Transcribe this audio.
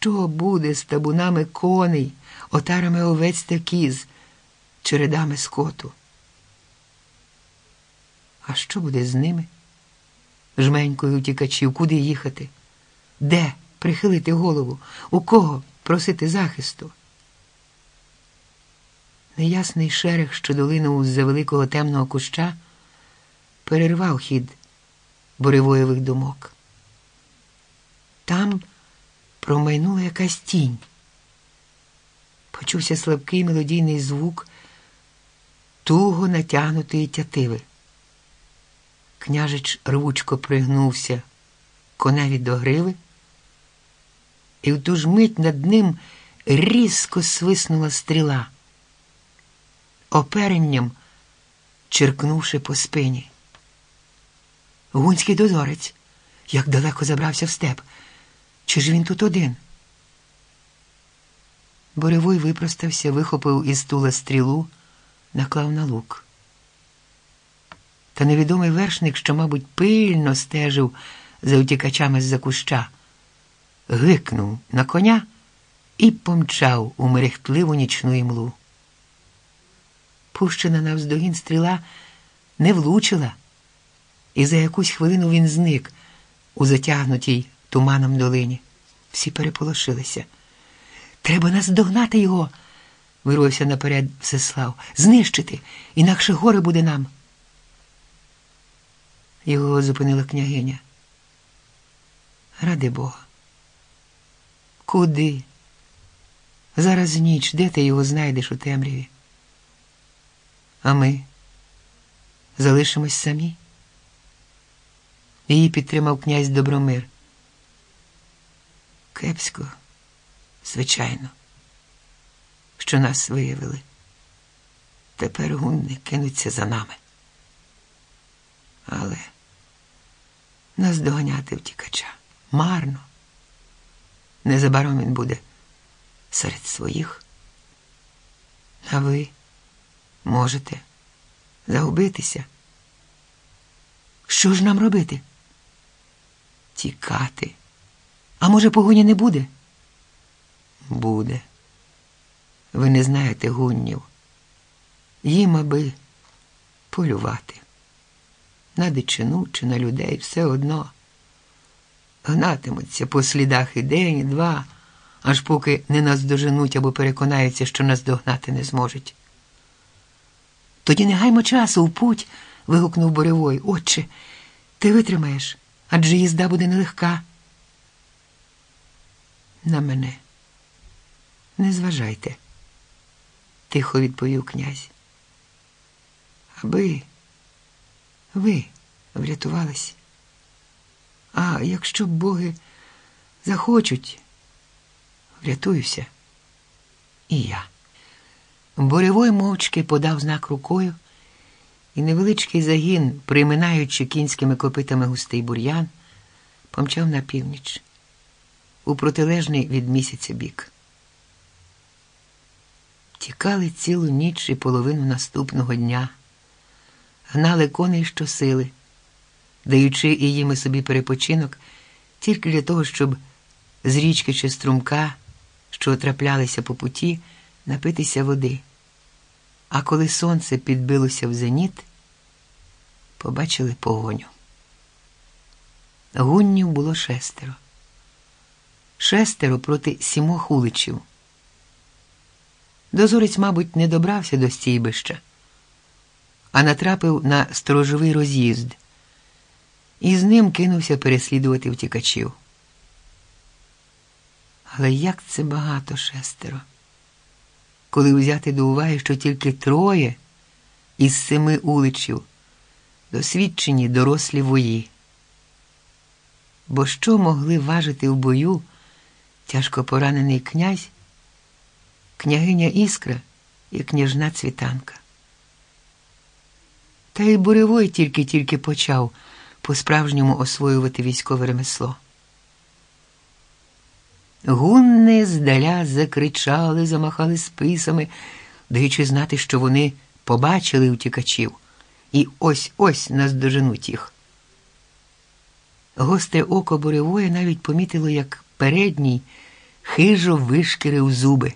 що буде з табунами коней, отарами овець та кіз, чередами скоту? А що буде з ними? Жменькою утікачів, куди їхати? Де прихилити голову? У кого просити захисту? Неясний шерех, що долинув з-за великого темного куща, перервав хід буревоєвих думок. Там промайнула якась тінь. Почувся слабкий мелодійний звук туго натягнутої тятиви. Княжич рвучко пригнувся коневі до гриви, і в ту ж мить над ним різко свиснула стріла, оперенням черкнувши по спині. Гунський дозорець, як далеко забрався в степ. Чи ж він тут один? Боревой випростався, вихопив із стула стрілу, наклав на лук. Та невідомий вершник, що, мабуть, пильно стежив за утікачами з-за куща, гикнув на коня і помчав у мерехтливу нічну імлу. Пущена навздогін стріла не влучила, і за якусь хвилину він зник у затягнутій туманом долині. Всі переполошилися. Треба наздогнати його, вирвався наперед Всеслав. Знищити, інакше горе буде нам. Його зупинила княгиня. Ради Бога. Куди? Зараз ніч, де ти його знайдеш у темряві? А ми залишимось самі. Її підтримав князь Добромир. Кепсько, звичайно, що нас виявили. Тепер гунни кинуться за нами. Але нас доганяти втікача марно. Незабаром він буде серед своїх. А ви можете загубитися. Що ж нам робити? Тікати. А може, погоні не буде? Буде. Ви не знаєте гуннів. Їм аби полювати. На дичину чи на людей все одно. Гнатимуться по слідах і день, і два, аж поки не нас доженуть або переконаються, що нас догнати не зможуть. Тоді не гаймо часу у путь. вигукнув Боревой. Отче, ти витримаєш, адже їзда буде нелегка. На мене. Не зважайте, тихо відповів князь. Аби ви врятувались. А якщо боги захочуть, врятуюся і я. Боревой мовчки подав знак рукою, і невеличкий загін, приминаючи кінськими копитами густий бур'ян, помчав на північ у протилежний від місяця бік. Тікали цілу ніч і половину наступного дня, гнали коней щосили, даючи і їм і собі перепочинок тільки для того, щоб з річки чи струмка, що траплялися по путі, напитися води. А коли сонце підбилося в зеніт, побачили погоню. Гуннів було шестеро. Шестеро проти сімох уличів. Дозорець, мабуть, не добрався до стійбища, а натрапив на сторожовий роз'їзд і з ним кинувся переслідувати втікачів. Але як це багато шестеро, коли взяти до уваги, що тільки троє із семи уличів досвідчені дорослі вої. Бо що могли важити в бою тяжко поранений князь, княгиня Іскра і княжна цвітанка? Та й буревой тільки-тільки почав по-справжньому освоювати військове ремесло. Гунни здаля закричали, замахали списами, даючи знати, що вони побачили утікачів і ось ось наздоженуть їх. Гостре око буревої навіть помітило, як передній, хижо вишкірив зуби.